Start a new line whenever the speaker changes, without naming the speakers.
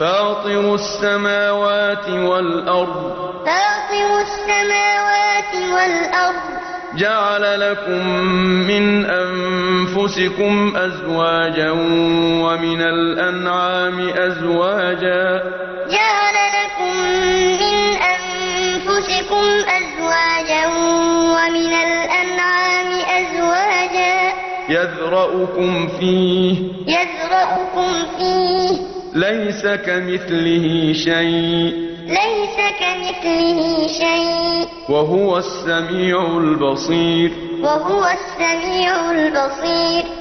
فاطر السماوات والأرض
فاطر السماوات والأرض
جعل لكم من أنفسكم أزواجا ومن الأنعام أزواجا
جعل لكم من أنفسكم أزواجا ومن الأنعام أزواجا
يذرأكم فيه
يذرأكم فيه
ليس كمثله شيء.
ليس كمثله شيء.
وهو السميع البصير.
وهو السميع البصير.